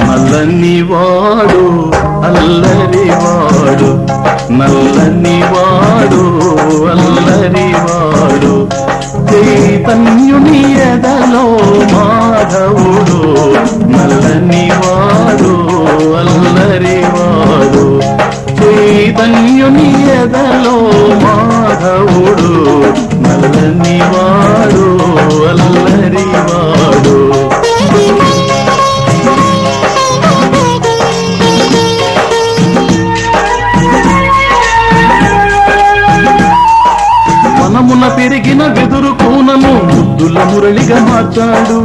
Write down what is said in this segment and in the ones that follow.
నల్లని వాడు అల్లరి వాడు నల్లని వాడు అల్లరి వాడు చైతన్యుని మాధవుడు నల్లని వాడు అల్లరి వాడు చైతన్యుని ఎదలో మాధవుడు నల్లని వాడు మనమున పెరిగిన వెదురు కూనను ముద్దుల మురళిగా మార్చాడు.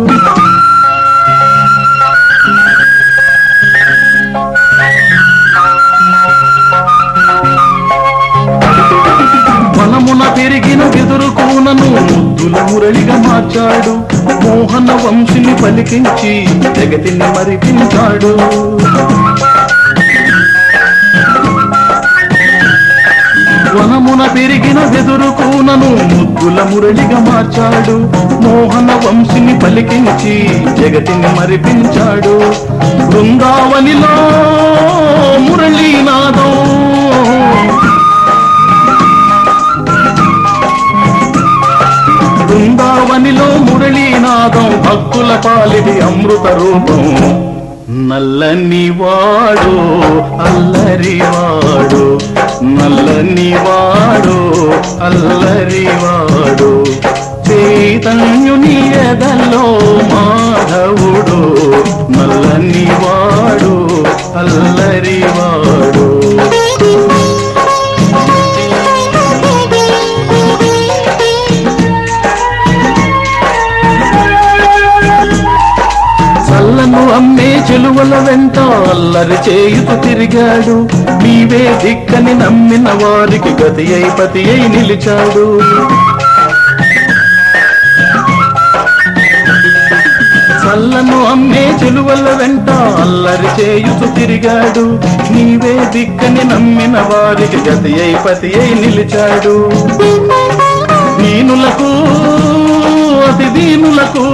బలమున పెరిగిన వెదురు కోనను ముద్దుల మురళిగా మార్చాడు. మోహన వంశిని పలికించి జగతిని మరిపించాడు. పెరిగిన వెదురు కూనను ముద్దుల మురళిగా మార్చాడు. మోహన వంశిని పలికించి జగతిని మరిపించాడు. బృందావనిలో మురళీనాదం బృందావనిలో మురళీనాదం భక్తుల పాలిది అమృత రూపం. నల్లని వాడు అల్లరి వాడు. నల్లని వాడు అల్లరివాడు చైతన్యుని ఎదలో మాధవుడు నల్లని వాడు అల్లరి వాడు చల్లను అమ్మే చెలువల వెంట అల్లరి చేయుతూ తిరిగాడు. నీవే దిక్కని నమ్మిన వారికి గతి అయి పతి అయి నిలిచాడు. చల్లను అమ్మే చెలువల వెంట అల్లరి చేయుతూ తిరిగాడు. నీవే దిక్కని నమ్మిన వారికి గతి అయి పతి అయి నిలిచాడు. దీనులకు అతి దీనులకు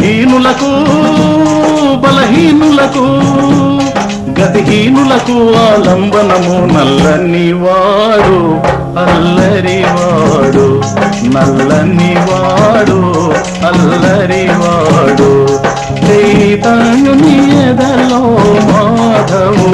హీనులకు బలహీనులకు గతిహీనులకు ఆలంబనము నల్లని వాడు అల్లరి వాడు నల్లని వాడు అల్లరి వాడు. చైతన్యుని ఎదలో మాధవు